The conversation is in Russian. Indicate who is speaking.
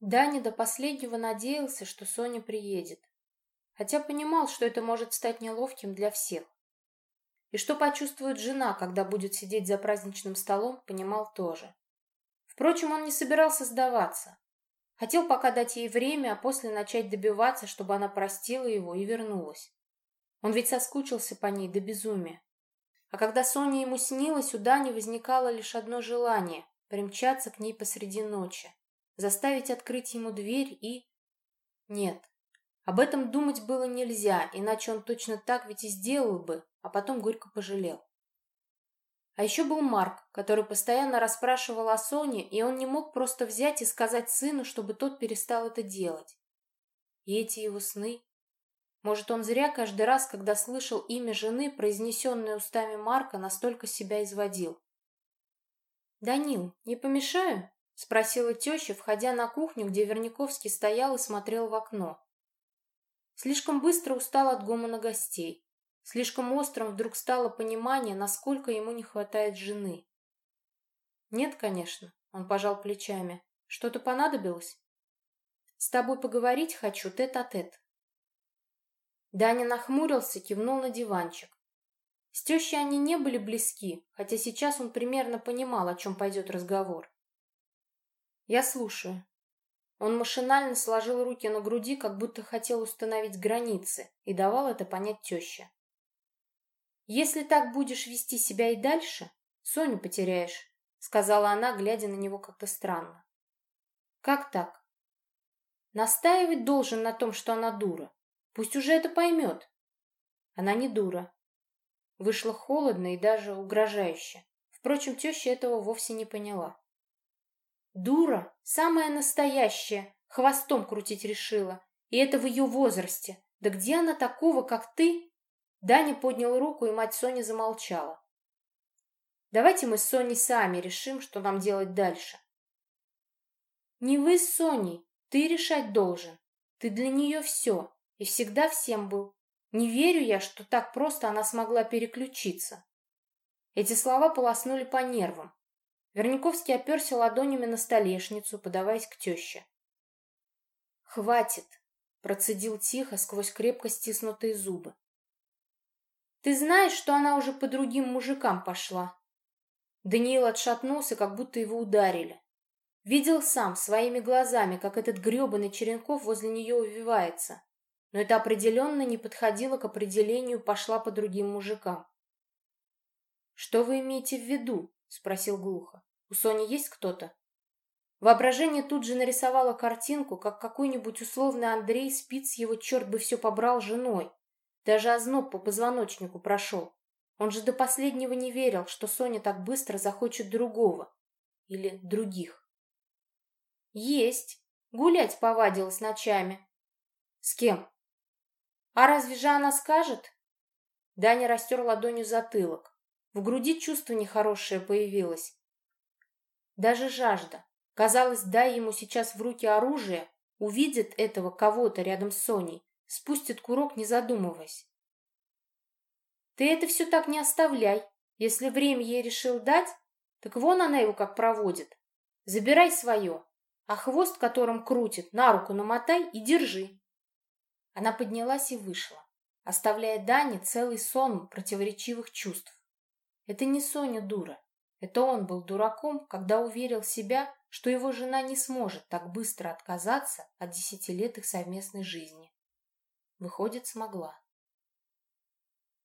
Speaker 1: Даня до последнего надеялся, что Соня приедет. Хотя понимал, что это может стать неловким для всех. И что почувствует жена, когда будет сидеть за праздничным столом, понимал тоже. Впрочем, он не собирался сдаваться. Хотел пока дать ей время, а после начать добиваться, чтобы она простила его и вернулась. Он ведь соскучился по ней до безумия. А когда Соня ему снилась, у Дани возникало лишь одно желание — примчаться к ней посреди ночи заставить открыть ему дверь и... Нет, об этом думать было нельзя, иначе он точно так ведь и сделал бы, а потом горько пожалел. А еще был Марк, который постоянно расспрашивал о Соне, и он не мог просто взять и сказать сыну, чтобы тот перестал это делать. И эти его сны... Может, он зря каждый раз, когда слышал имя жены, произнесенное устами Марка, настолько себя изводил. «Данил, не помешаю?» — спросила теща, входя на кухню, где Верняковский стоял и смотрел в окно. Слишком быстро устал от гомона гостей. Слишком острым вдруг стало понимание, насколько ему не хватает жены. «Нет, конечно», — он пожал плечами. «Что-то понадобилось?» «С тобой поговорить хочу тет-а-тет». -тет. Даня нахмурился, кивнул на диванчик. С тещей они не были близки, хотя сейчас он примерно понимал, о чем пойдет разговор. «Я слушаю». Он машинально сложил руки на груди, как будто хотел установить границы, и давал это понять теще. «Если так будешь вести себя и дальше, Соню потеряешь», — сказала она, глядя на него как-то странно. «Как так?» «Настаивать должен на том, что она дура. Пусть уже это поймет». Она не дура. Вышло холодно и даже угрожающе. Впрочем, теща этого вовсе не поняла. Дура, самая настоящая, хвостом крутить решила. И это в ее возрасте. Да где она такого, как ты? Даня поднял руку, и мать Сони замолчала. Давайте мы с Соней сами решим, что нам делать дальше. Не вы с Соней, ты решать должен. Ты для нее все, и всегда всем был. Не верю я, что так просто она смогла переключиться. Эти слова полоснули по нервам. Верняковский оперся ладонями на столешницу, подаваясь к теще. «Хватит!» — процедил тихо сквозь крепко стиснутые зубы. «Ты знаешь, что она уже по другим мужикам пошла?» Даниил отшатнулся, как будто его ударили. Видел сам, своими глазами, как этот гребаный Черенков возле нее увивается. Но это определенно не подходило к определению «пошла по другим мужикам». «Что вы имеете в виду?» — спросил глухо. У Сони есть кто-то? Воображение тут же нарисовало картинку, как какой-нибудь условный Андрей спит с его черт бы все побрал женой. Даже озноб по позвоночнику прошел. Он же до последнего не верил, что Соня так быстро захочет другого. Или других. Есть. Гулять повадилась ночами. С кем? А разве же она скажет? Даня растер ладонью затылок. В груди чувство нехорошее появилось. Даже жажда. Казалось, дай ему сейчас в руки оружие, увидит этого кого-то рядом с Соней, спустит курок, не задумываясь. Ты это все так не оставляй. Если время ей решил дать, так вон она его как проводит. Забирай свое, а хвост, которым крутит, на руку намотай и держи. Она поднялась и вышла, оставляя Дане целый сон противоречивых чувств. Это не Соня дура. Это он был дураком, когда уверил себя, что его жена не сможет так быстро отказаться от десяти лет их совместной жизни. Выходит, смогла.